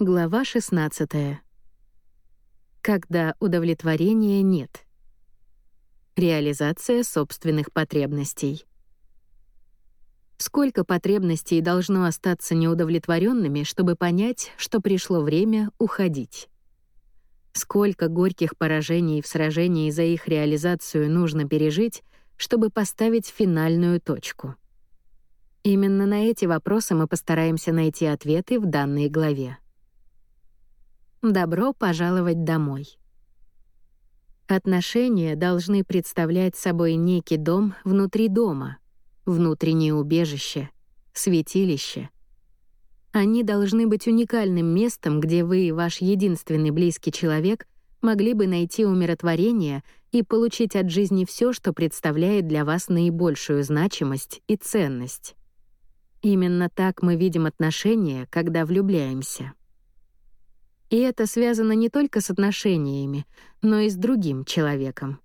Глава 16. Когда удовлетворения нет. Реализация собственных потребностей. Сколько потребностей должно остаться неудовлетворенными, чтобы понять, что пришло время уходить? Сколько горьких поражений в сражении за их реализацию нужно пережить, чтобы поставить финальную точку? Именно на эти вопросы мы постараемся найти ответы в данной главе. Добро пожаловать домой. Отношения должны представлять собой некий дом внутри дома, внутреннее убежище, святилище. Они должны быть уникальным местом, где вы и ваш единственный близкий человек могли бы найти умиротворение и получить от жизни все, что представляет для вас наибольшую значимость и ценность. Именно так мы видим отношения, когда влюбляемся. И это связано не только с отношениями, но и с другим человеком.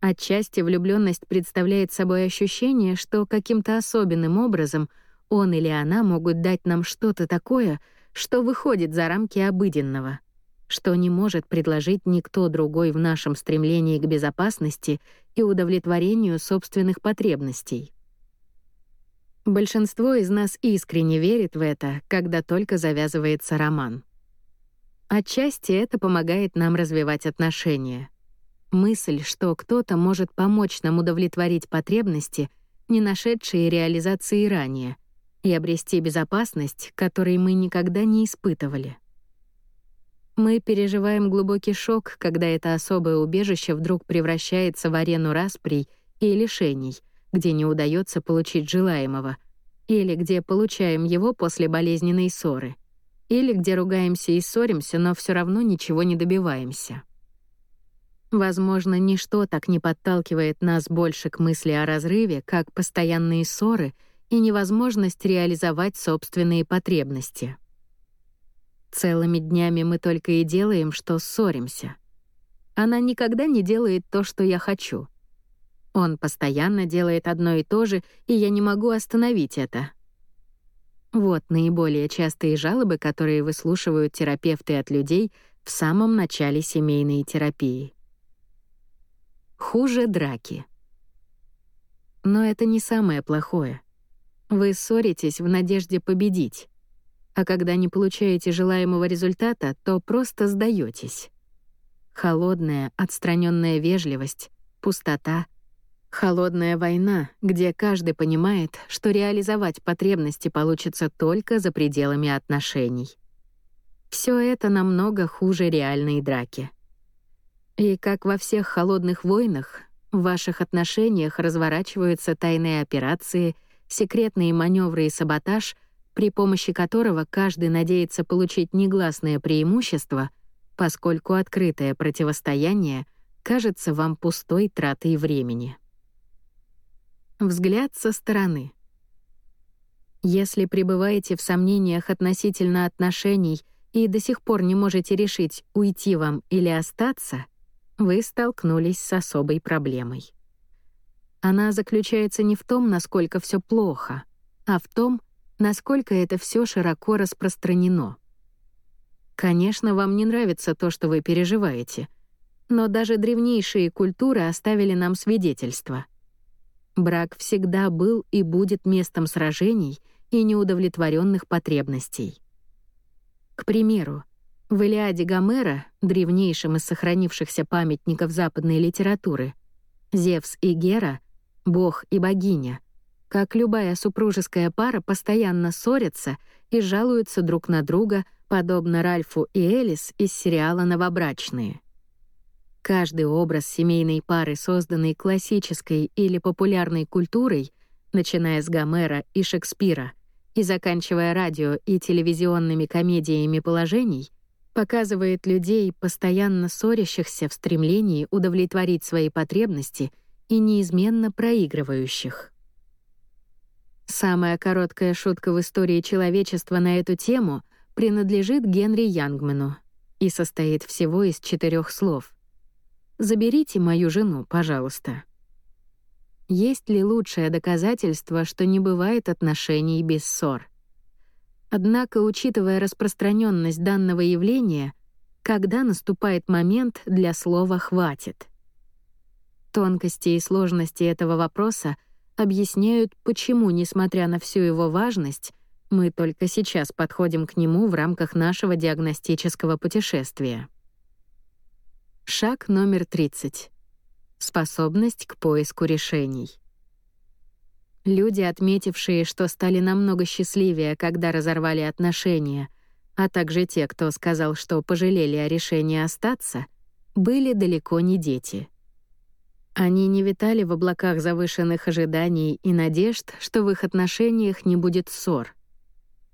Отчасти влюбленность представляет собой ощущение, что каким-то особенным образом он или она могут дать нам что-то такое, что выходит за рамки обыденного, что не может предложить никто другой в нашем стремлении к безопасности и удовлетворению собственных потребностей. Большинство из нас искренне верит в это, когда только завязывается роман. Отчасти это помогает нам развивать отношения. Мысль, что кто-то может помочь нам удовлетворить потребности, не нашедшие реализации ранее, и обрести безопасность, которой мы никогда не испытывали. Мы переживаем глубокий шок, когда это особое убежище вдруг превращается в арену расприй и лишений, где не удается получить желаемого, или где получаем его после болезненной ссоры — или где ругаемся и ссоримся, но все равно ничего не добиваемся. Возможно, ничто так не подталкивает нас больше к мысли о разрыве, как постоянные ссоры и невозможность реализовать собственные потребности. Целыми днями мы только и делаем, что ссоримся. Она никогда не делает то, что я хочу. Он постоянно делает одно и то же, и я не могу остановить это. Вот наиболее частые жалобы, которые выслушивают терапевты от людей в самом начале семейной терапии. Хуже драки. Но это не самое плохое. Вы ссоритесь в надежде победить. А когда не получаете желаемого результата, то просто сдаетесь. Холодная, отстраненная вежливость, пустота — Холодная война, где каждый понимает, что реализовать потребности получится только за пределами отношений. Все это намного хуже реальной драки. И как во всех холодных войнах, в ваших отношениях разворачиваются тайные операции, секретные маневры и саботаж, при помощи которого каждый надеется получить негласное преимущество, поскольку открытое противостояние кажется вам пустой тратой времени. Взгляд со стороны. Если пребываете в сомнениях относительно отношений и до сих пор не можете решить, уйти вам или остаться, вы столкнулись с особой проблемой. Она заключается не в том, насколько все плохо, а в том, насколько это все широко распространено. Конечно, вам не нравится то, что вы переживаете, но даже древнейшие культуры оставили нам свидетельства — Брак всегда был и будет местом сражений и неудовлетворенных потребностей. К примеру, в Илиаде Гомера, древнейшем из сохранившихся памятников западной литературы, Зевс и Гера, бог и богиня, как любая супружеская пара, постоянно ссорятся и жалуются друг на друга, подобно Ральфу и Элис из сериала «Новобрачные». Каждый образ семейной пары, созданный классической или популярной культурой, начиная с Гомера и Шекспира и заканчивая радио и телевизионными комедиями положений, показывает людей, постоянно ссорящихся в стремлении удовлетворить свои потребности и неизменно проигрывающих. Самая короткая шутка в истории человечества на эту тему принадлежит Генри Янгману и состоит всего из четырех слов. Заберите мою жену, пожалуйста. Есть ли лучшее доказательство, что не бывает отношений без ссор? Однако, учитывая распространенность данного явления, когда наступает момент для слова «хватит»? Тонкости и сложности этого вопроса объясняют, почему, несмотря на всю его важность, мы только сейчас подходим к нему в рамках нашего диагностического путешествия. Шаг номер 30. Способность к поиску решений. Люди, отметившие, что стали намного счастливее, когда разорвали отношения, а также те, кто сказал, что пожалели о решении остаться, были далеко не дети — они не витали в облаках завышенных ожиданий и надежд, что в их отношениях не будет ссор.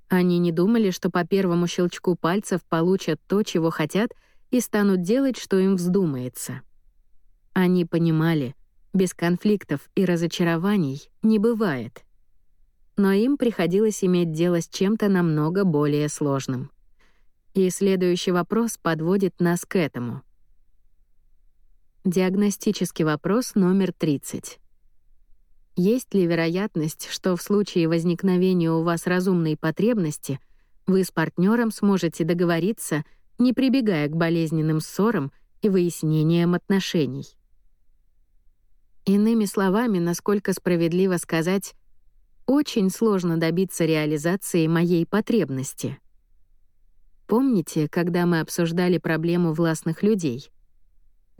Они не думали, что по первому щелчку пальцев получат то, чего хотят, и станут делать, что им вздумается. Они понимали, без конфликтов и разочарований не бывает. Но им приходилось иметь дело с чем-то намного более сложным. И следующий вопрос подводит нас к этому — Диагностический вопрос номер 30. Есть ли вероятность, что в случае возникновения у вас разумной потребности вы с партнером сможете договориться, не прибегая к болезненным ссорам и выяснениям отношений? Иными словами, насколько справедливо сказать, очень сложно добиться реализации моей потребности. Помните, когда мы обсуждали проблему властных людей —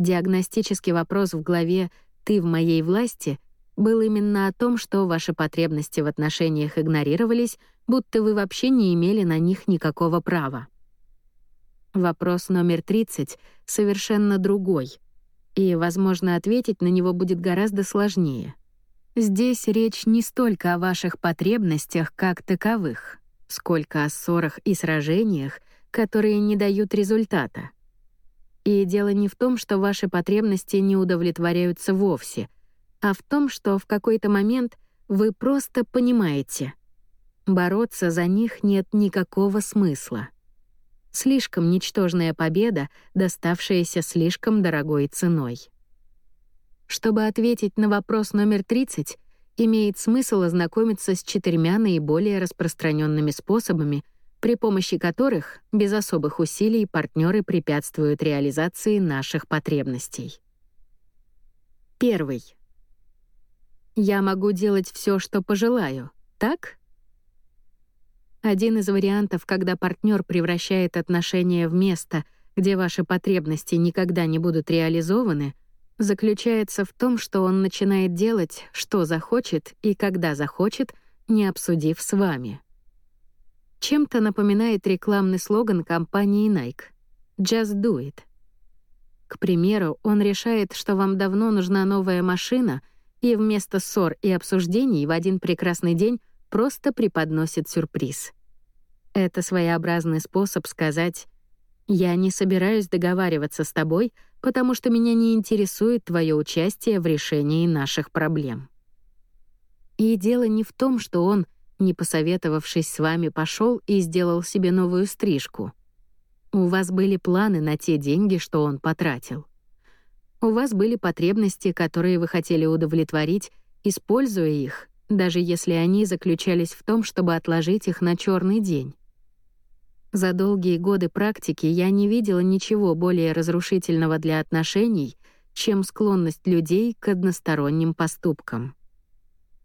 Диагностический вопрос в главе «Ты в моей власти» был именно о том, что ваши потребности в отношениях игнорировались, будто вы вообще не имели на них никакого права. Вопрос номер 30 совершенно другой, и, возможно, ответить на него будет гораздо сложнее. Здесь речь не столько о ваших потребностях как таковых, сколько о ссорах и сражениях, которые не дают результата — и дело не в том, что ваши потребности не удовлетворяются вовсе, а в том, что в какой-то момент вы просто понимаете. Бороться за них нет никакого смысла. Слишком ничтожная победа, доставшаяся слишком дорогой ценой. Чтобы ответить на вопрос номер 30, имеет смысл ознакомиться с четырьмя наиболее распространенными способами, при помощи которых без особых усилий партнеры препятствуют реализации наших потребностей. Первый. Я могу делать все, что пожелаю, так? Один из вариантов, когда партнер превращает отношения в место, где ваши потребности никогда не будут реализованы, заключается в том, что он начинает делать, что захочет и когда захочет, не обсудив с вами. Чем-то напоминает рекламный слоган компании Nike «Just do it». К примеру, он решает, что вам давно нужна новая машина, и вместо ссор и обсуждений в один прекрасный день просто преподносит сюрприз. Это своеобразный способ сказать «Я не собираюсь договариваться с тобой, потому что меня не интересует твое участие в решении наших проблем». И дело не в том, что он — не посоветовавшись с вами, пошел и сделал себе новую стрижку. У вас были планы на те деньги, что он потратил. У вас были потребности, которые вы хотели удовлетворить, используя их, даже если они заключались в том, чтобы отложить их на черный день. За долгие годы практики я не видела ничего более разрушительного для отношений, чем склонность людей к односторонним поступкам.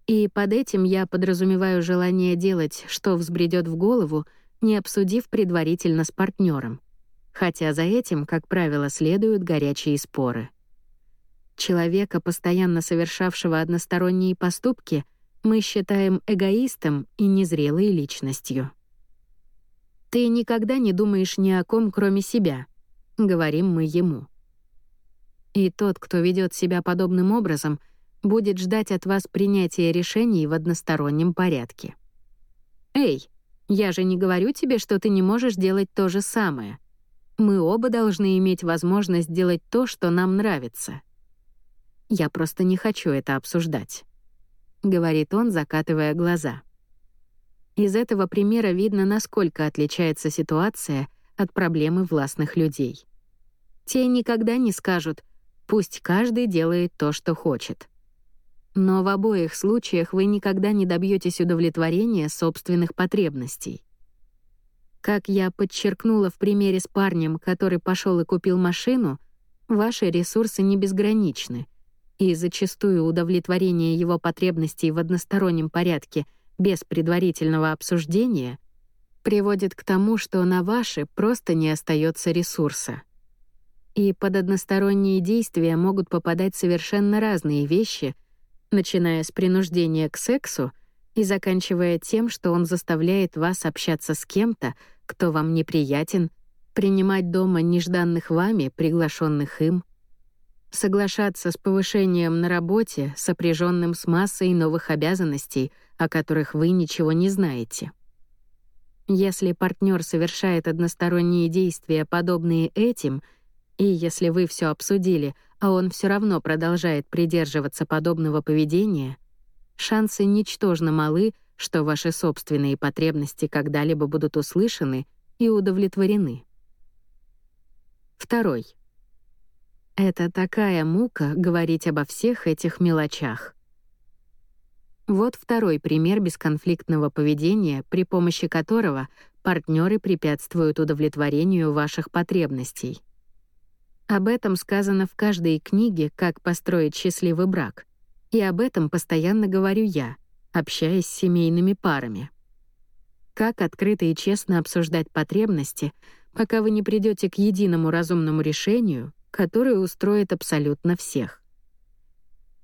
И под этим я подразумеваю желание делать, что взбредет в голову, не обсудив предварительно с партнером. Хотя за этим, как правило, следуют горячие споры. Человека, постоянно совершавшего односторонние поступки, мы считаем эгоистом и незрелой личностью. «Ты никогда не думаешь ни о ком, кроме себя», — говорим мы ему. И тот, кто ведет себя подобным образом — будет ждать от вас принятия решений в одностороннем порядке. «Эй, я же не говорю тебе, что ты не можешь делать то же самое. Мы оба должны иметь возможность делать то, что нам нравится. Я просто не хочу это обсуждать», — говорит он, закатывая глаза. Из этого примера видно, насколько отличается ситуация от проблемы властных людей. Те никогда не скажут «пусть каждый делает то, что хочет». Но в обоих случаях вы никогда не добьетесь удовлетворения собственных потребностей. Как я подчеркнула в примере с парнем, который пошел и купил машину, ваши ресурсы не безграничны, и зачастую удовлетворение его потребностей в одностороннем порядке без предварительного обсуждения приводит к тому, что на ваши просто не остается ресурса. И под односторонние действия могут попадать совершенно разные вещи, начиная с принуждения к сексу и заканчивая тем, что он заставляет вас общаться с кем-то, кто вам неприятен, принимать дома нежданных вами, приглашенных им, соглашаться с повышением на работе, сопряженным с массой новых обязанностей, о которых вы ничего не знаете. Если партнер совершает односторонние действия, подобные этим, и если вы все обсудили, а он все равно продолжает придерживаться подобного поведения, шансы ничтожно малы, что ваши собственные потребности когда-либо будут услышаны и удовлетворены. Второй. Это такая мука говорить обо всех этих мелочах. Вот второй пример бесконфликтного поведения, при помощи которого партнеры препятствуют удовлетворению ваших потребностей. Об этом сказано в каждой книге «Как построить счастливый брак», и об этом постоянно говорю я, общаясь с семейными парами. Как открыто и честно обсуждать потребности, пока вы не придете к единому разумному решению, которое устроит абсолютно всех.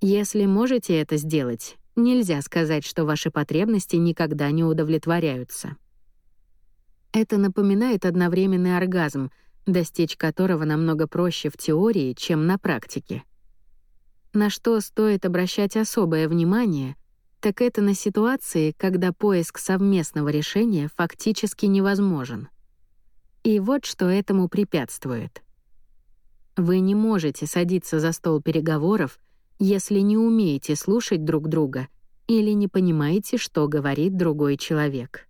Если можете это сделать, Нельзя сказать, что ваши потребности никогда не удовлетворяются. Это напоминает одновременный оргазм, достичь которого намного проще в теории, чем на практике. На что стоит обращать особое внимание, так это на ситуации, когда поиск совместного решения фактически невозможен. И вот что этому препятствует. Вы не можете садиться за стол переговоров — если не умеете слушать друг друга или не понимаете, что говорит другой человек.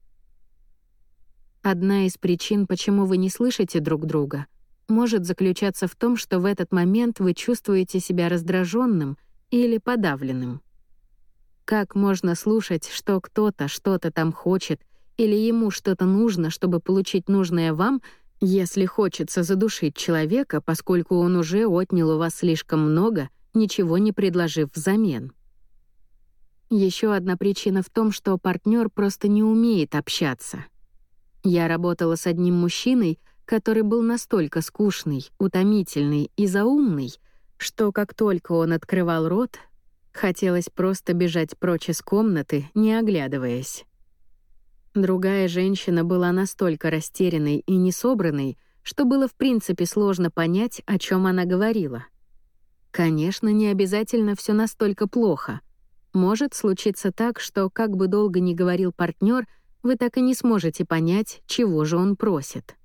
Одна из причин, почему вы не слышите друг друга, может заключаться в том, что в этот момент вы чувствуете себя раздраженным или подавленным. Как можно слушать, что кто-то что-то там хочет или ему что-то нужно, чтобы получить нужное вам, если хочется задушить человека, поскольку он уже отнял у вас слишком много — ничего не предложив взамен. Еще одна причина в том, что партнер просто не умеет общаться. Я работала с одним мужчиной, который был настолько скучный, утомительный и заумный, что как только он открывал рот, хотелось просто бежать прочь из комнаты, не оглядываясь. Другая женщина была настолько растерянной и несобранной, что было в принципе сложно понять, о чем она говорила. Конечно, не обязательно все настолько плохо. Может случиться так, что, как бы долго ни говорил партнер, вы так и не сможете понять, чего же он просит.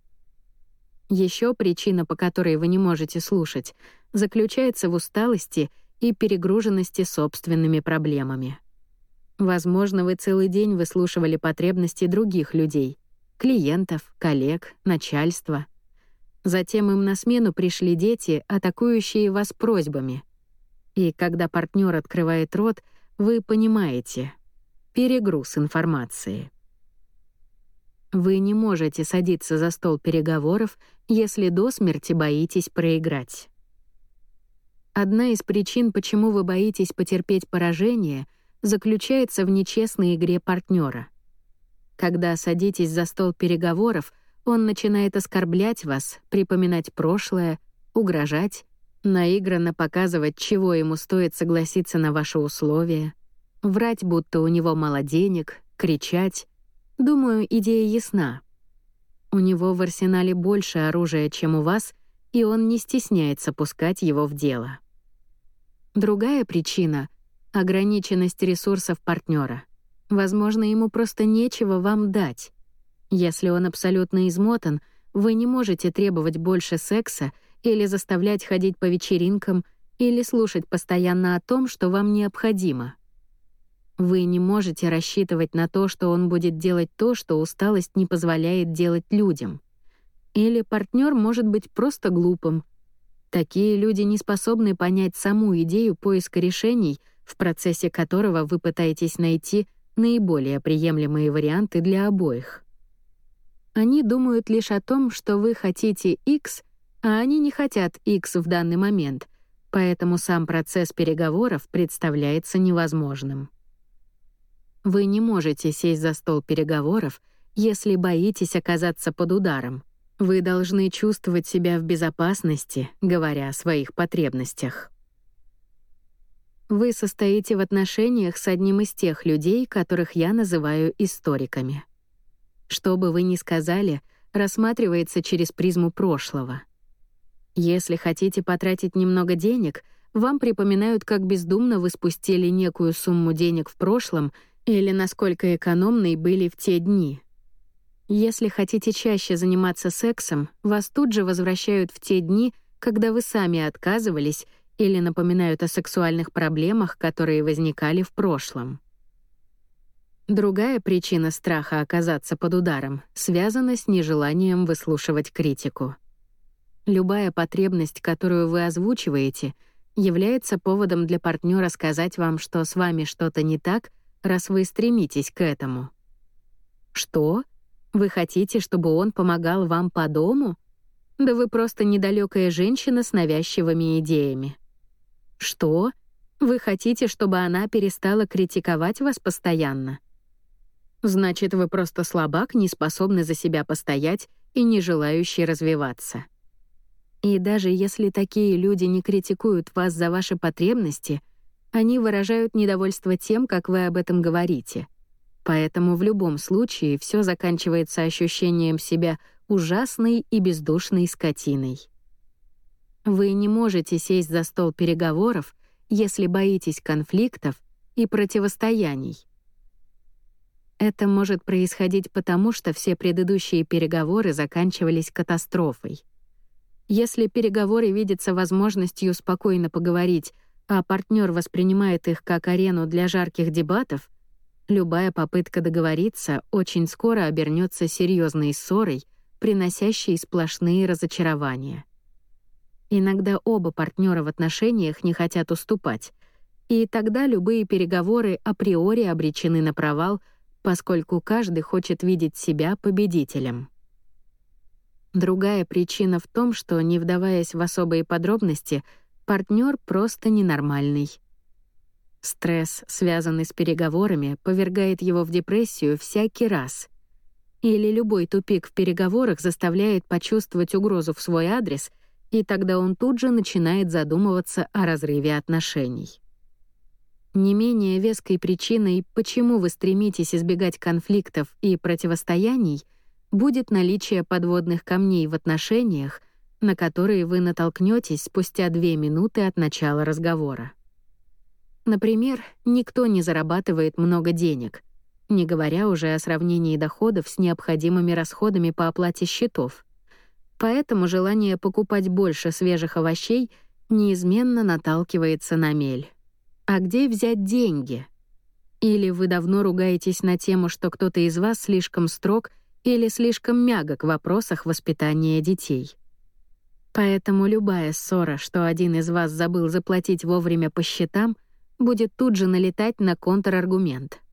Еще причина, по которой вы не можете слушать, заключается в усталости и перегруженности собственными проблемами. Возможно, вы целый день выслушивали потребности других людей — клиентов, коллег, начальства — Затем им на смену пришли дети, атакующие вас просьбами. И когда партнер открывает рот, вы понимаете — перегруз информации. Вы не можете садиться за стол переговоров, если до смерти боитесь проиграть. Одна из причин, почему вы боитесь потерпеть поражение, заключается в нечестной игре партнера. Когда садитесь за стол переговоров — он начинает оскорблять вас, припоминать прошлое, угрожать, наигранно показывать, чего ему стоит согласиться на ваши условия, врать, будто у него мало денег, кричать. Думаю, идея ясна. У него в арсенале больше оружия, чем у вас, и он не стесняется пускать его в дело. Другая причина — ограниченность ресурсов партнера. Возможно, ему просто нечего вам дать. Если он абсолютно измотан, вы не можете требовать больше секса или заставлять ходить по вечеринкам или слушать постоянно о том, что вам необходимо. Вы не можете рассчитывать на то, что он будет делать то, что усталость не позволяет делать людям. Или партнер может быть просто глупым. Такие люди не способны понять саму идею поиска решений, в процессе которого вы пытаетесь найти наиболее приемлемые варианты для обоих. Они думают лишь о том, что вы хотите X, а они не хотят X в данный момент, поэтому сам процесс переговоров представляется невозможным. Вы не можете сесть за стол переговоров, если боитесь оказаться под ударом. Вы должны чувствовать себя в безопасности, говоря о своих потребностях. Вы состоите в отношениях с одним из тех людей, которых я называю историками. Что бы вы ни сказали, рассматривается через призму прошлого. Если хотите потратить немного денег, вам припоминают, как бездумно вы спустили некую сумму денег в прошлом или насколько экономной были в те дни. Если хотите чаще заниматься сексом, вас тут же возвращают в те дни, когда вы сами отказывались или напоминают о сексуальных проблемах, которые возникали в прошлом. Другая причина страха оказаться под ударом связана с нежеланием выслушивать критику. Любая потребность, которую вы озвучиваете, является поводом для партнера сказать вам, что с вами что-то не так, раз вы стремитесь к этому. Что? Вы хотите, чтобы он помогал вам по дому? Да вы просто недалекая женщина с навязчивыми идеями. Что? Вы хотите, чтобы она перестала критиковать вас постоянно? Значит, вы просто слабак, не способный за себя постоять и не желающий развиваться. И даже если такие люди не критикуют вас за ваши потребности, они выражают недовольство тем, как вы об этом говорите. Поэтому в любом случае все заканчивается ощущением себя ужасной и бездушной скотиной. Вы не можете сесть за стол переговоров, если боитесь конфликтов и противостояний. Это может происходить потому, что все предыдущие переговоры заканчивались катастрофой. Если переговоры видятся возможностью спокойно поговорить, а партнер воспринимает их как арену для жарких дебатов, любая попытка договориться очень скоро обернется серьезной ссорой, приносящей сплошные разочарования. Иногда оба партнера в отношениях не хотят уступать, и тогда любые переговоры априори обречены на провал, поскольку каждый хочет видеть себя победителем. Другая причина в том, что, не вдаваясь в особые подробности, партнер просто ненормальный. Стресс, связанный с переговорами, повергает его в депрессию всякий раз. Или любой тупик в переговорах заставляет почувствовать угрозу в свой адрес и тогда он тут же начинает задумываться о разрыве отношений. Не менее веской причиной, почему вы стремитесь избегать конфликтов и противостояний, будет наличие подводных камней в отношениях, на которые вы натолкнетесь спустя две минуты от начала разговора. Например, никто не зарабатывает много денег, не говоря уже о сравнении доходов с необходимыми расходами по оплате счетов — Поэтому желание покупать больше свежих овощей неизменно наталкивается на мель. А где взять деньги? Или вы давно ругаетесь на тему, что кто-то из вас слишком строг или слишком мягок в вопросах воспитания детей. Поэтому любая ссора, что один из вас забыл заплатить вовремя по счетам, будет тут же налетать на контраргумент —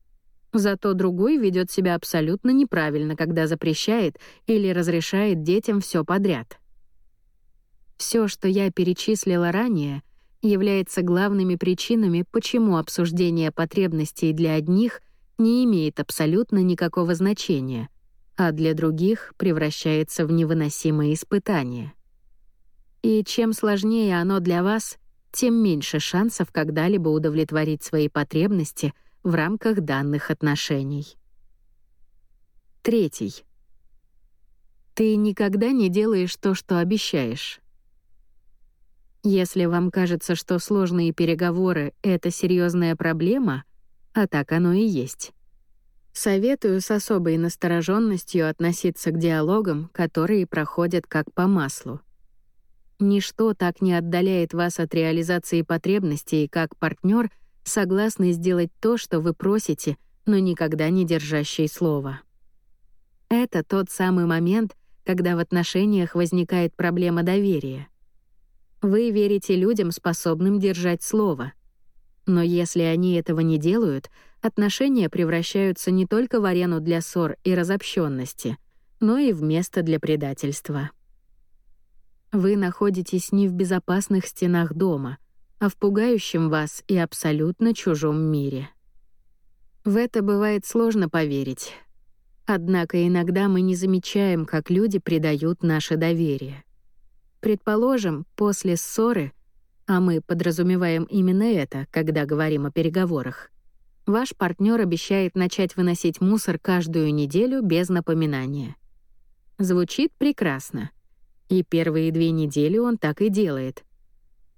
Зато другой ведет себя абсолютно неправильно, когда запрещает или разрешает детям все подряд. Все, что я перечислила ранее, является главными причинами, почему обсуждение потребностей для одних не имеет абсолютно никакого значения, а для других превращается в невыносимое испытание. И чем сложнее оно для вас, тем меньше шансов когда-либо удовлетворить свои потребности — в рамках данных отношений. Третий. Ты никогда не делаешь то, что обещаешь. Если вам кажется, что сложные переговоры — это серьезная проблема, а так оно и есть. Советую с особой настороженностью относиться к диалогам, которые проходят как по маслу. Ничто так не отдаляет вас от реализации потребностей, как партнер — согласны сделать то, что вы просите, но никогда не держащий слова. Это тот самый момент, когда в отношениях возникает проблема доверия. Вы верите людям, способным держать слово. Но если они этого не делают, отношения превращаются не только в арену для ссор и разобщенности, но и в место для предательства. Вы находитесь не в безопасных стенах дома, а в пугающем вас и абсолютно чужом мире. В это бывает сложно поверить. Однако иногда мы не замечаем, как люди предают наше доверие. Предположим, после ссоры, а мы подразумеваем именно это, когда говорим о переговорах, ваш партнер обещает начать выносить мусор каждую неделю без напоминания. Звучит прекрасно. И первые две недели он так и делает.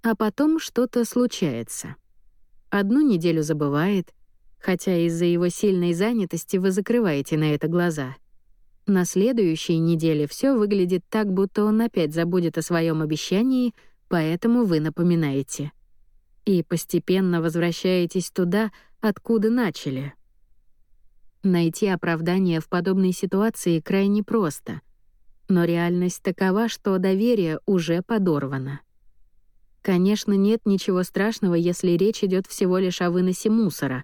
А потом что-то случается. Одну неделю забывает, хотя из-за его сильной занятости вы закрываете на это глаза. На следующей неделе все выглядит так, будто он опять забудет о своем обещании, поэтому вы напоминаете. И постепенно возвращаетесь туда, откуда начали. Найти оправдание в подобной ситуации крайне просто — но реальность такова, что доверие уже подорвано. Конечно, нет ничего страшного, если речь идет всего лишь о выносе мусора,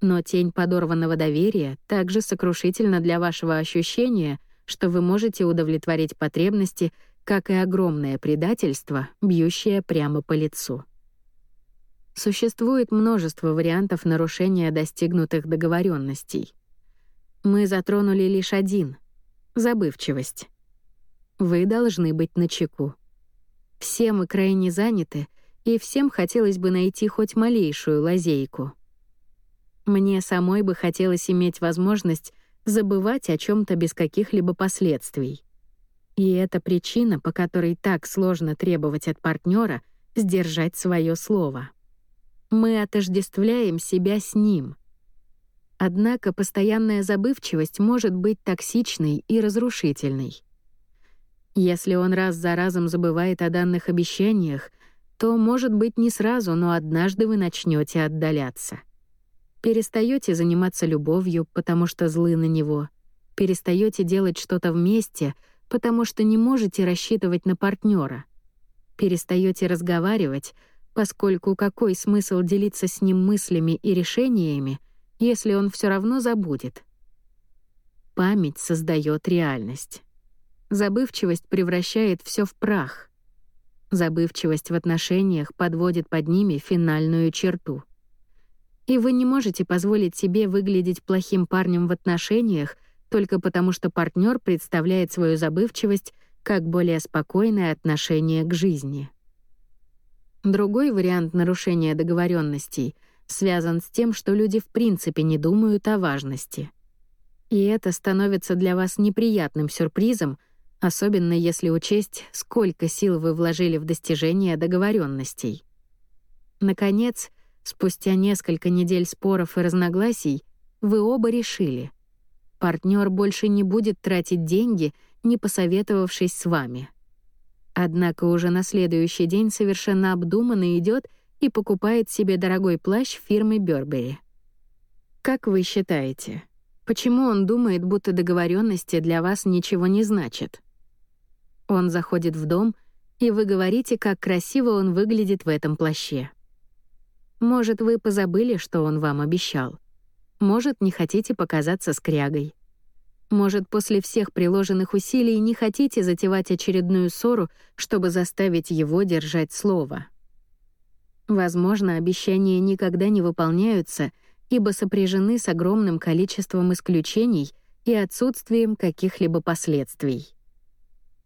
но тень подорванного доверия также сокрушительна для вашего ощущения, что вы можете удовлетворить потребности, как и огромное предательство, бьющее прямо по лицу. Существует множество вариантов нарушения достигнутых договоренностей. Мы затронули лишь один — забывчивость. Вы должны быть начеку. Все мы крайне заняты, и всем хотелось бы найти хоть малейшую лазейку. Мне самой бы хотелось иметь возможность забывать о чем то без каких-либо последствий. И это причина, по которой так сложно требовать от партнера сдержать свое слово. Мы отождествляем себя с ним. Однако постоянная забывчивость может быть токсичной и разрушительной. Если он раз за разом забывает о данных обещаниях, то, может быть, не сразу, но однажды вы начнете отдаляться. Перестаете заниматься любовью, потому что злы на него. Перестаете делать что-то вместе, потому что не можете рассчитывать на партнера. Перестаете разговаривать, поскольку какой смысл делиться с ним мыслями и решениями, если он все равно забудет? Память создает реальность. Забывчивость превращает все в прах. Забывчивость в отношениях подводит под ними финальную черту. И вы не можете позволить себе выглядеть плохим парнем в отношениях только потому, что партнер представляет свою забывчивость как более спокойное отношение к жизни. Другой вариант нарушения договоренностей связан с тем, что люди в принципе не думают о важности. И это становится для вас неприятным сюрпризом — особенно если учесть, сколько сил вы вложили в достижение договоренностей. Наконец, спустя несколько недель споров и разногласий, вы оба решили. Партнер больше не будет тратить деньги, не посоветовавшись с вами. Однако уже на следующий день совершенно обдуманно идет и покупает себе дорогой плащ фирмы Бёрбери. Как вы считаете, почему он думает, будто договоренности для вас ничего не значат? Он заходит в дом, и вы говорите, как красиво он выглядит в этом плаще. Может, вы позабыли, что он вам обещал. Может, не хотите показаться скрягой. Может, после всех приложенных усилий не хотите затевать очередную ссору, чтобы заставить его держать слово. Возможно, обещания никогда не выполняются, ибо сопряжены с огромным количеством исключений и отсутствием каких-либо последствий.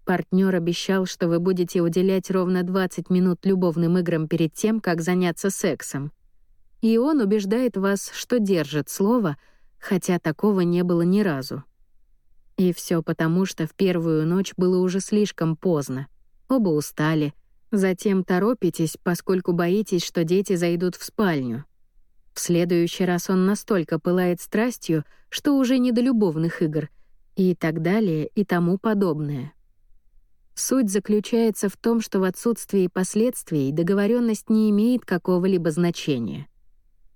Партнер обещал, что вы будете уделять ровно 20 минут любовным играм перед тем, как заняться сексом. И он убеждает вас, что держит слово, хотя такого не было ни разу. И все потому, что в первую ночь было уже слишком поздно. Оба устали. Затем торопитесь, поскольку боитесь, что дети зайдут в спальню. В следующий раз он настолько пылает страстью, что уже не до любовных игр, и так далее, и тому подобное. Суть заключается в том, что в отсутствии последствий договоренность не имеет какого-либо значения.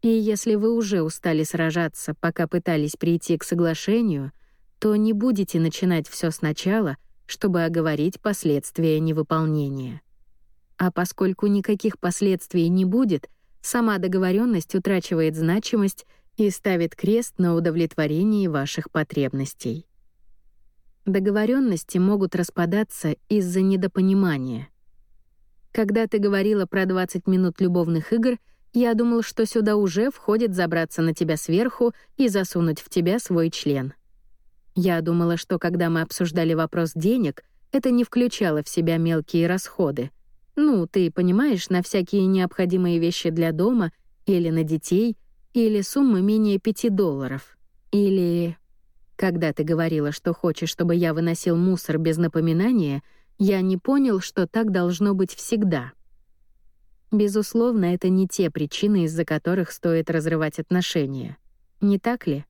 И если вы уже устали сражаться, пока пытались прийти к соглашению, то не будете начинать все сначала, чтобы оговорить последствия невыполнения. А поскольку никаких последствий не будет, сама договоренность утрачивает значимость и ставит крест на удовлетворении ваших потребностей. Договоренности могут распадаться из-за недопонимания. Когда ты говорила про 20 минут любовных игр, я думал, что сюда уже входит забраться на тебя сверху и засунуть в тебя свой член. Я думала, что когда мы обсуждали вопрос денег, это не включало в себя мелкие расходы. Ну, ты понимаешь, на всякие необходимые вещи для дома или на детей, или суммы менее 5 долларов. Или... Когда ты говорила, что хочешь, чтобы я выносил мусор без напоминания, я не понял, что так должно быть всегда. Безусловно, это не те причины, из-за которых стоит разрывать отношения. Не так ли?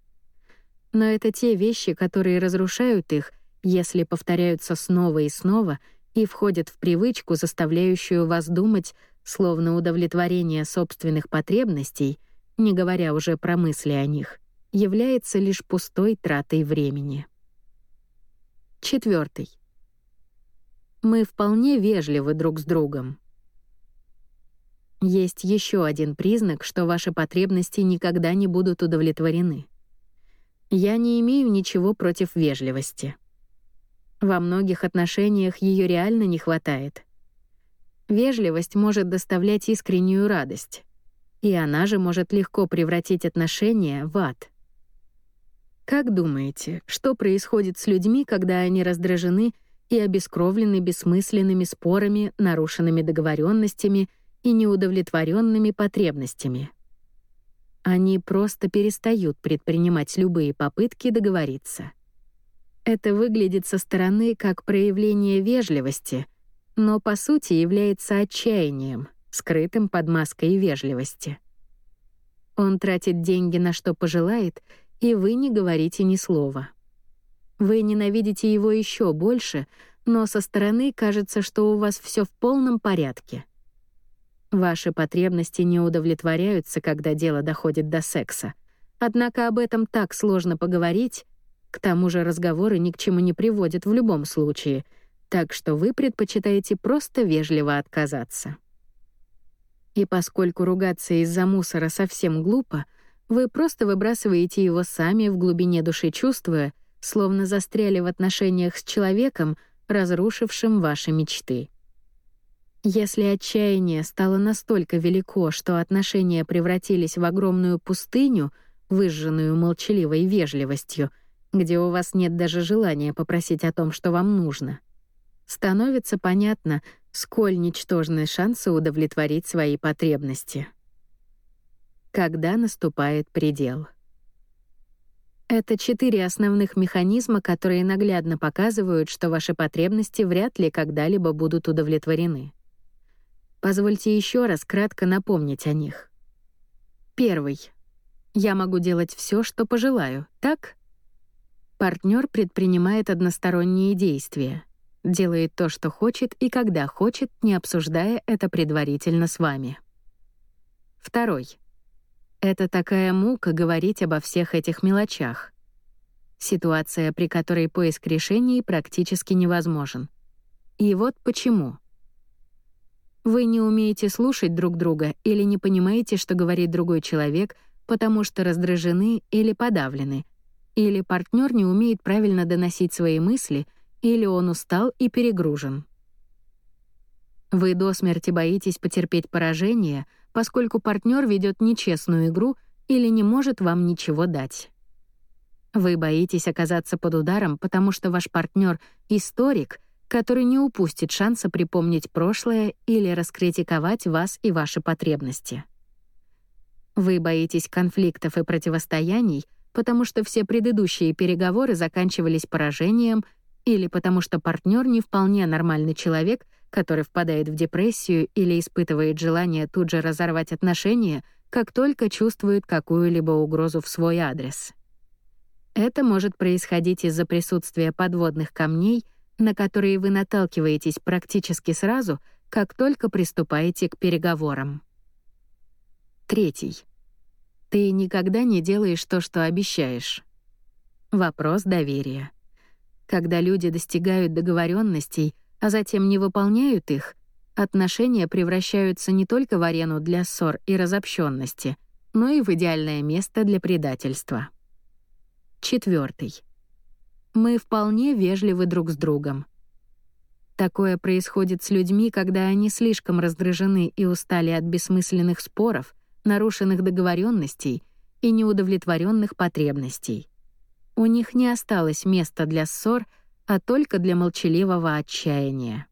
Но это те вещи, которые разрушают их, если повторяются снова и снова и входят в привычку, заставляющую вас думать, словно удовлетворение собственных потребностей, не говоря уже про мысли о них, является лишь пустой тратой времени. Четвертый. Мы вполне вежливы друг с другом. Есть еще один признак, что ваши потребности никогда не будут удовлетворены. Я не имею ничего против вежливости. Во многих отношениях ее реально не хватает. Вежливость может доставлять искреннюю радость, и она же может легко превратить отношения в ад. Как думаете, что происходит с людьми, когда они раздражены и обескровлены бессмысленными спорами, нарушенными договоренностями и неудовлетворенными потребностями? Они просто перестают предпринимать любые попытки договориться. Это выглядит со стороны как проявление вежливости, но по сути является отчаянием, скрытым под маской вежливости. Он тратит деньги на что пожелает, и вы не говорите ни слова. Вы ненавидите его еще больше, но со стороны кажется, что у вас все в полном порядке — Ваши потребности не удовлетворяются, когда дело доходит до секса. Однако об этом так сложно поговорить, к тому же разговоры ни к чему не приводят в любом случае, так что вы предпочитаете просто вежливо отказаться. И поскольку ругаться из-за мусора совсем глупо, вы просто выбрасываете его сами в глубине души, чувствуя, словно застряли в отношениях с человеком, разрушившим ваши мечты. Если отчаяние стало настолько велико, что отношения превратились в огромную пустыню, выжженную молчаливой вежливостью, где у вас нет даже желания попросить о том, что вам нужно, становится понятно, сколь ничтожны шансы удовлетворить свои потребности. Когда наступает предел? Это четыре основных механизма, которые наглядно показывают, что ваши потребности вряд ли когда-либо будут удовлетворены. Позвольте еще раз кратко напомнить о них. Первый. Я могу делать все, что пожелаю, так? Партнер предпринимает односторонние действия, делает то, что хочет и когда хочет, не обсуждая это предварительно с вами. Второй. Это такая мука говорить обо всех этих мелочах. Ситуация, при которой поиск решений практически невозможен. И вот почему. Вы не умеете слушать друг друга или не понимаете, что говорит другой человек, потому что раздражены или подавлены, или партнер не умеет правильно доносить свои мысли, или он устал и перегружен. Вы до смерти боитесь потерпеть поражение, поскольку партнер ведет нечестную игру или не может вам ничего дать. Вы боитесь оказаться под ударом, потому что ваш партнер — историк — который не упустит шанса припомнить прошлое или раскритиковать вас и ваши потребности. Вы боитесь конфликтов и противостояний, потому что все предыдущие переговоры заканчивались поражением или потому что партнер не вполне нормальный человек, который впадает в депрессию или испытывает желание тут же разорвать отношения, как только чувствует какую-либо угрозу в свой адрес. Это может происходить из-за присутствия подводных камней на которые вы наталкиваетесь практически сразу, как только приступаете к переговорам. Третий. Ты никогда не делаешь то, что обещаешь. Вопрос доверия. Когда люди достигают договоренностей, а затем не выполняют их, отношения превращаются не только в арену для ссор и разобщенности, но и в идеальное место для предательства. Четвертый. мы вполне вежливы друг с другом. Такое происходит с людьми, когда они слишком раздражены и устали от бессмысленных споров, нарушенных договоренностей и неудовлетворенных потребностей. У них не осталось места для ссор, а только для молчаливого отчаяния.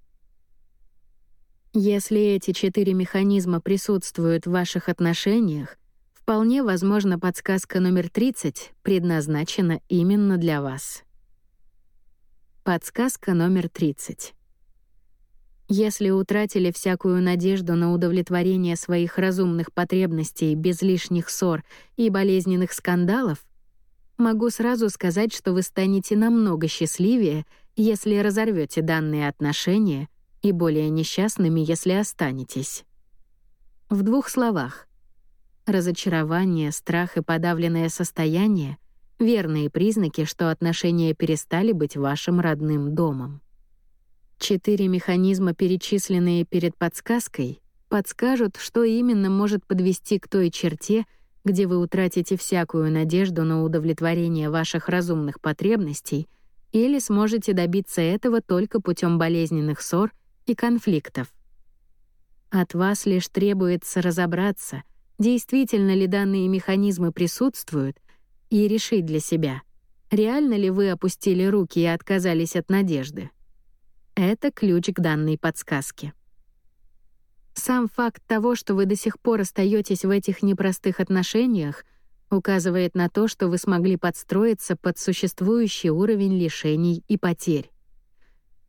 Если эти четыре механизма присутствуют в ваших отношениях, вполне возможно подсказка номер 30 предназначена именно для вас. Подсказка номер 30. Если утратили всякую надежду на удовлетворение своих разумных потребностей без лишних ссор и болезненных скандалов, могу сразу сказать, что вы станете намного счастливее, если разорвете данные отношения, и более несчастными, если останетесь. В двух словах. Разочарование, страх и подавленное состояние — верные признаки, что отношения перестали быть вашим родным домом. Четыре механизма, перечисленные перед подсказкой, подскажут, что именно может подвести к той черте, где вы утратите всякую надежду на удовлетворение ваших разумных потребностей или сможете добиться этого только путем болезненных ссор и конфликтов. От вас лишь требуется разобраться, действительно ли данные механизмы присутствуют, и решить для себя, реально ли вы опустили руки и отказались от надежды. Это ключ к данной подсказке. Сам факт того, что вы до сих пор остаетесь в этих непростых отношениях, указывает на то, что вы смогли подстроиться под существующий уровень лишений и потерь.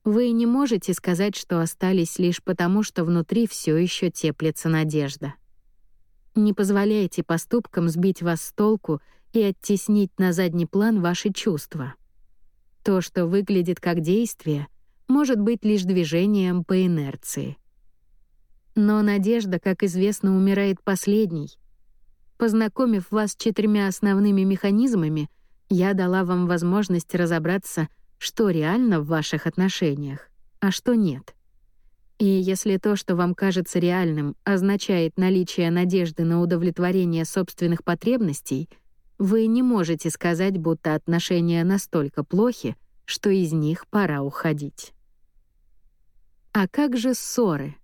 Вы не можете сказать, что остались лишь потому, что внутри все еще теплится надежда. Не позволяйте поступкам сбить вас с толку и оттеснить на задний план ваши чувства. То, что выглядит как действие — может быть лишь движением по инерции. Но надежда, как известно, умирает последней. Познакомив вас с четырьмя основными механизмами, я дала вам возможность разобраться, что реально в ваших отношениях, а что нет. И если то, что вам кажется реальным, означает наличие надежды на удовлетворение собственных потребностей, вы не можете сказать, будто отношения настолько плохи, что из них пора уходить. А как же ссоры?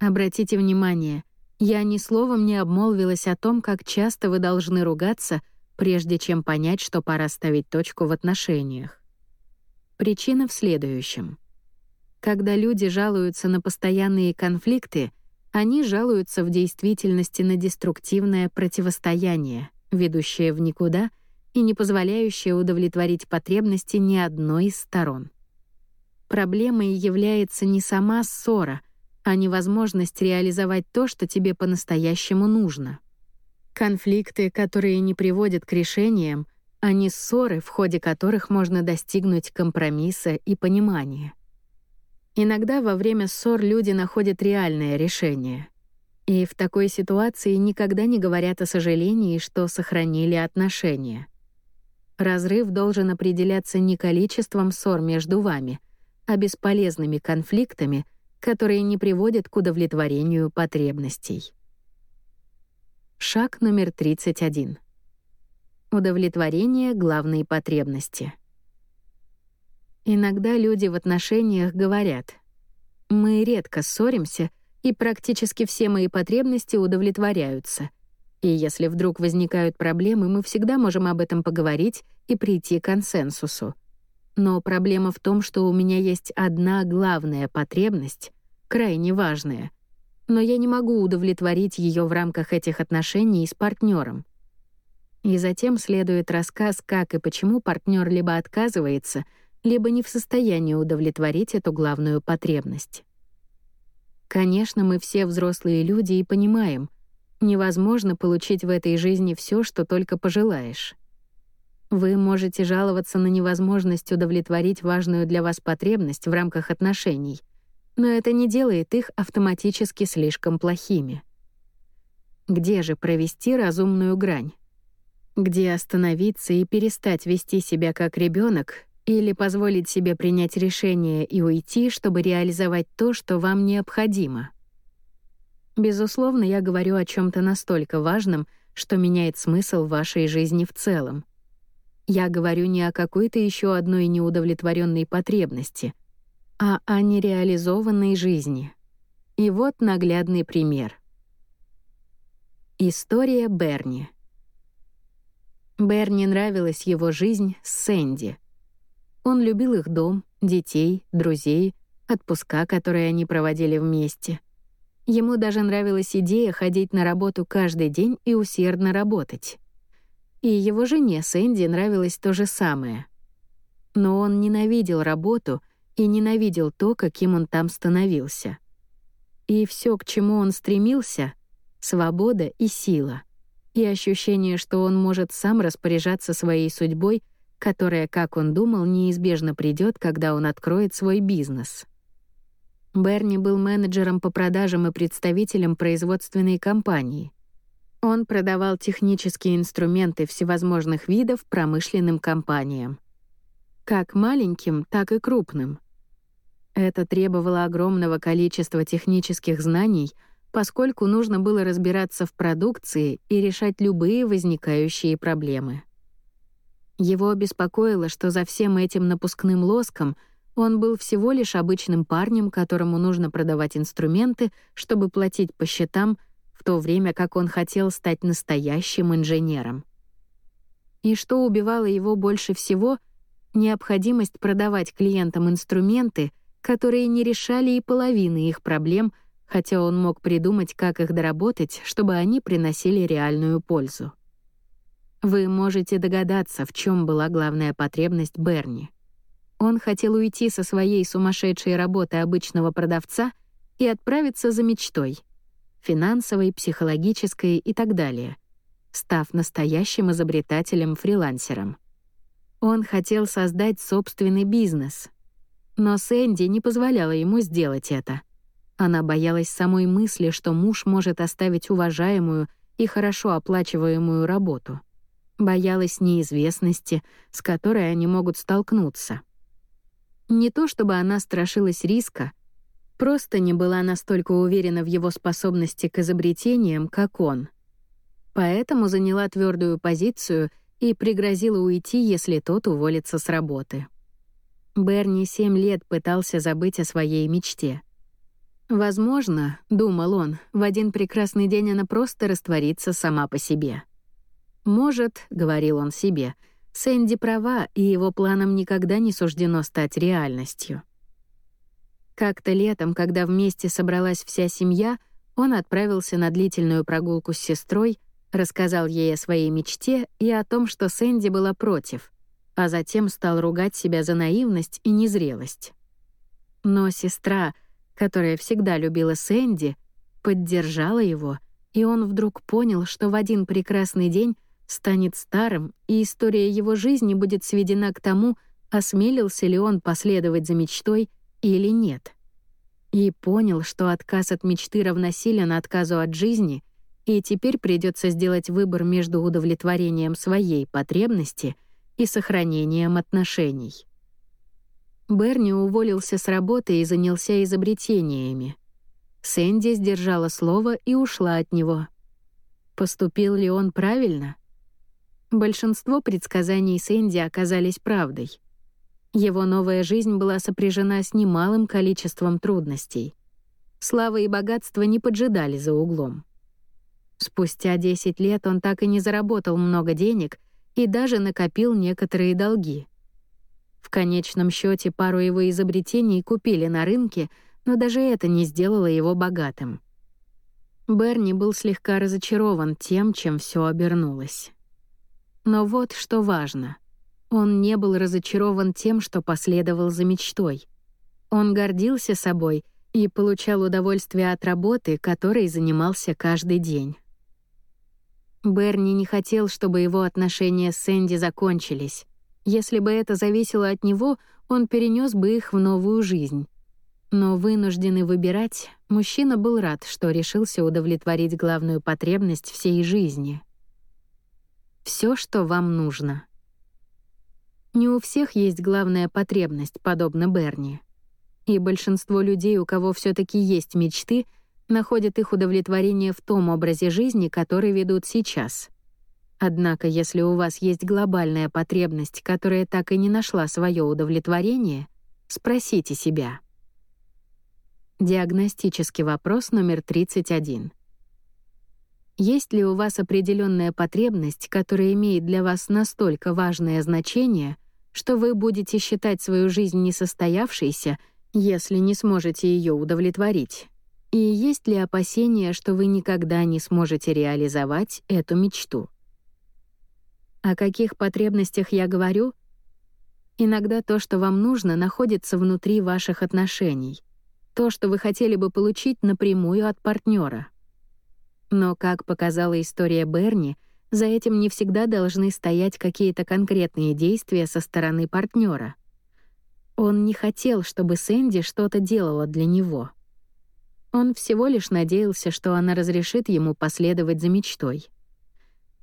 Обратите внимание, я ни словом не обмолвилась о том, как часто вы должны ругаться, прежде чем понять, что пора ставить точку в отношениях. Причина в следующем. Когда люди жалуются на постоянные конфликты, они жалуются в действительности на деструктивное противостояние, ведущее в никуда и не позволяющее удовлетворить потребности ни одной из сторон. Проблемой является не сама ссора, а невозможность реализовать то, что тебе по-настоящему нужно. Конфликты, которые не приводят к решениям, а не ссоры, в ходе которых можно достигнуть компромисса и понимания. Иногда во время ссор люди находят реальное решение. И в такой ситуации никогда не говорят о сожалении, что сохранили отношения. Разрыв должен определяться не количеством ссор между вами — а бесполезными конфликтами, которые не приводят к удовлетворению потребностей. Шаг номер 31. Удовлетворение главной потребности. Иногда люди в отношениях говорят, «Мы редко ссоримся, и практически все мои потребности удовлетворяются. И если вдруг возникают проблемы, мы всегда можем об этом поговорить и прийти к консенсусу. Но проблема в том, что у меня есть одна главная потребность, крайне важная, но я не могу удовлетворить ее в рамках этих отношений с партнером. И затем следует рассказ, как и почему партнер либо отказывается, либо не в состоянии удовлетворить эту главную потребность. Конечно, мы все взрослые люди и понимаем, невозможно получить в этой жизни все, что только пожелаешь. Вы можете жаловаться на невозможность удовлетворить важную для вас потребность в рамках отношений, но это не делает их автоматически слишком плохими. Где же провести разумную грань? Где остановиться и перестать вести себя как ребенок или позволить себе принять решение и уйти, чтобы реализовать то, что вам необходимо? Безусловно, я говорю о чем то настолько важном, что меняет смысл вашей жизни в целом. Я говорю не о какой-то еще одной неудовлетворенной потребности, а о нереализованной жизни. И вот наглядный пример. История Берни. Берни нравилась его жизнь с Сэнди. Он любил их дом, детей, друзей, отпуска, которые они проводили вместе. Ему даже нравилась идея ходить на работу каждый день и усердно работать. И его жене Сэнди нравилось то же самое. Но он ненавидел работу и ненавидел то, каким он там становился. И все, к чему он стремился — свобода и сила. И ощущение, что он может сам распоряжаться своей судьбой, которая, как он думал, неизбежно придет, когда он откроет свой бизнес. Берни был менеджером по продажам и представителем производственной компании — он продавал технические инструменты всевозможных видов промышленным компаниям. Как маленьким, так и крупным. Это требовало огромного количества технических знаний, поскольку нужно было разбираться в продукции и решать любые возникающие проблемы. Его беспокоило, что за всем этим напускным лоском он был всего лишь обычным парнем, которому нужно продавать инструменты, чтобы платить по счетам — в то время как он хотел стать настоящим инженером. И что убивало его больше всего — необходимость продавать клиентам инструменты, которые не решали и половины их проблем, хотя он мог придумать, как их доработать, чтобы они приносили реальную пользу. Вы можете догадаться, в чем была главная потребность Берни. Он хотел уйти со своей сумасшедшей работы обычного продавца и отправиться за мечтой — финансовой, психологической и так далее, став настоящим изобретателем-фрилансером. Он хотел создать собственный бизнес. Но Сэнди не позволяла ему сделать это. Она боялась самой мысли, что муж может оставить уважаемую и хорошо оплачиваемую работу. Боялась неизвестности, с которой они могут столкнуться. Не то чтобы она страшилась риска, Просто не была настолько уверена в его способности к изобретениям, как он. Поэтому заняла твердую позицию и пригрозила уйти, если тот уволится с работы. Берни семь лет пытался забыть о своей мечте. Возможно, думал он, в один прекрасный день она просто растворится сама по себе. Может, говорил он себе, Сэнди права, и его планам никогда не суждено стать реальностью. Как-то летом, когда вместе собралась вся семья, он отправился на длительную прогулку с сестрой, рассказал ей о своей мечте и о том, что Сэнди была против, а затем стал ругать себя за наивность и незрелость. Но сестра, которая всегда любила Сэнди, поддержала его, и он вдруг понял, что в один прекрасный день станет старым, и история его жизни будет сведена к тому, осмелился ли он последовать за мечтой или нет. И понял, что отказ от мечты равносилен отказу от жизни, и теперь придется сделать выбор между удовлетворением своей потребности и сохранением отношений. Берни уволился с работы и занялся изобретениями. Сэнди сдержала слово и ушла от него. Поступил ли он правильно? Большинство предсказаний Сэнди оказались правдой. Его новая жизнь была сопряжена с немалым количеством трудностей. Слава и богатство не поджидали за углом. Спустя 10 лет он так и не заработал много денег и даже накопил некоторые долги. В конечном счете пару его изобретений купили на рынке, но даже это не сделало его богатым. Берни был слегка разочарован тем, чем все обернулось. Но вот что важно. Он не был разочарован тем, что последовал за мечтой. Он гордился собой и получал удовольствие от работы, которой занимался каждый день. Берни не хотел, чтобы его отношения с Сэнди закончились. Если бы это зависело от него, он перенес бы их в новую жизнь. Но вынужденный выбирать, мужчина был рад, что решился удовлетворить главную потребность всей жизни. Все, что вам нужно — не у всех есть главная потребность, подобно Берни. И большинство людей, у кого все таки есть мечты, находят их удовлетворение в том образе жизни, который ведут сейчас. Однако, если у вас есть глобальная потребность, которая так и не нашла свое удовлетворение, спросите себя. Диагностический вопрос номер 31. Есть ли у вас определенная потребность, которая имеет для вас настолько важное значение, что вы будете считать свою жизнь несостоявшейся, если не сможете ее удовлетворить? И есть ли опасения, что вы никогда не сможете реализовать эту мечту? О каких потребностях я говорю? Иногда то, что вам нужно, находится внутри ваших отношений. То, что вы хотели бы получить напрямую от партнера. Но, как показала история Берни, за этим не всегда должны стоять какие-то конкретные действия со стороны партнера. Он не хотел, чтобы Сэнди что-то делала для него. Он всего лишь надеялся, что она разрешит ему последовать за мечтой.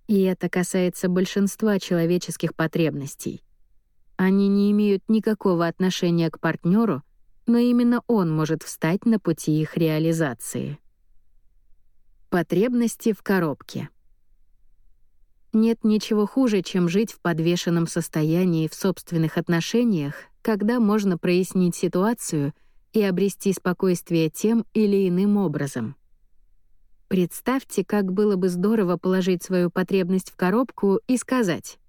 И это касается большинства человеческих потребностей. Они не имеют никакого отношения к партнеру, но именно он может встать на пути их реализации. Потребности в коробке. Нет ничего хуже, чем жить в подвешенном состоянии в собственных отношениях, когда можно прояснить ситуацию и обрести спокойствие тем или иным образом — Представьте, как было бы здорово положить свою потребность в коробку и сказать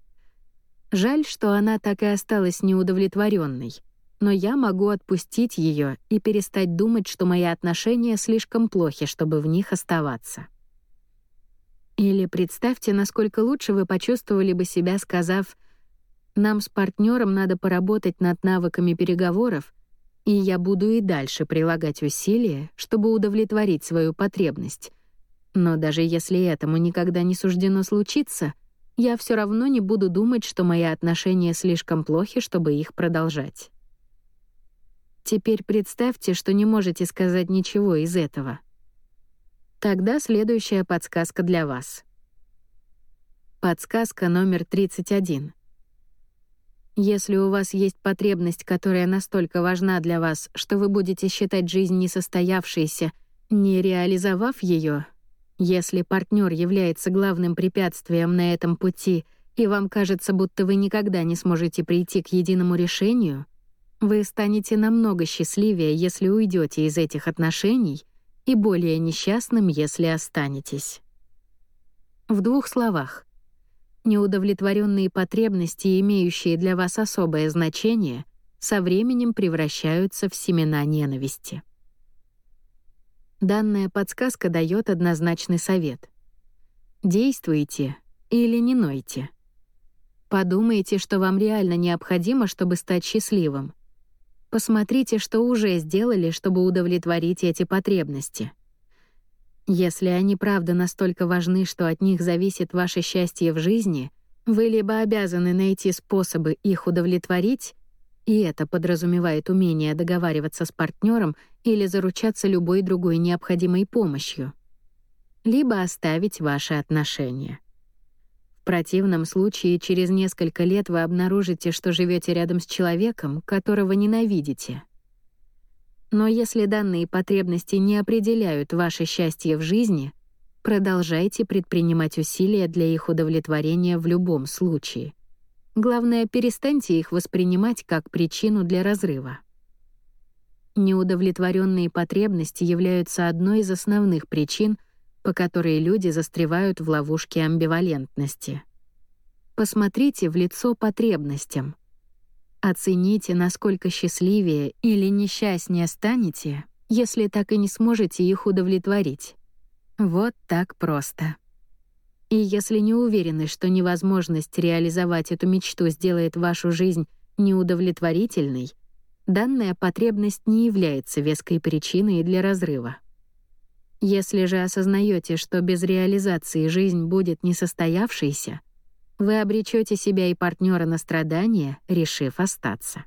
«Жаль, что она так и осталась неудовлетворенной, но я могу отпустить ее и перестать думать, что мои отношения слишком плохи, чтобы в них оставаться». Или представьте, насколько лучше вы почувствовали бы себя, сказав «Нам с партнером надо поработать над навыками переговоров, и я буду и дальше прилагать усилия, чтобы удовлетворить свою потребность, но даже если этому никогда не суждено случиться, я все равно не буду думать, что мои отношения слишком плохи, чтобы их продолжать. Теперь представьте, что не можете сказать ничего из этого. Тогда следующая подсказка для вас. Подсказка номер 31. Если у вас есть потребность, которая настолько важна для вас, что вы будете считать жизнь несостоявшейся, не реализовав ее, если партнер является главным препятствием на этом пути, и вам кажется, будто вы никогда не сможете прийти к единому решению, вы станете намного счастливее, если уйдете из этих отношений, и более несчастным, если останетесь. В двух словах. Неудовлетворенные потребности, имеющие для вас особое значение, со временем превращаются в семена ненависти. Данная подсказка дает однозначный совет. Действуйте или не нойте. Подумайте, что вам реально необходимо, чтобы стать счастливым. Посмотрите, что уже сделали, чтобы удовлетворить эти потребности. Если они правда настолько важны, что от них зависит ваше счастье в жизни, вы либо обязаны найти способы их удовлетворить, и это подразумевает умение договариваться с партнером или заручаться любой другой необходимой помощью. Либо оставить ваши отношения. Противном случае через несколько лет вы обнаружите, что живете рядом с человеком, которого ненавидите. Но если данные потребности не определяют ваше счастье в жизни, продолжайте предпринимать усилия для их удовлетворения в любом случае. Главное, перестаньте их воспринимать как причину для разрыва. Неудовлетворенные потребности являются одной из основных причин, по которой люди застревают в ловушке амбивалентности. Посмотрите в лицо потребностям. Оцените, насколько счастливее или несчастнее станете, если так и не сможете их удовлетворить. Вот так просто. И если не уверены, что невозможность реализовать эту мечту сделает вашу жизнь неудовлетворительной, данная потребность не является веской причиной для разрыва. Если же осознаете, что без реализации жизнь будет несостоявшейся, вы обречете себя и партнера на страдания, решив остаться.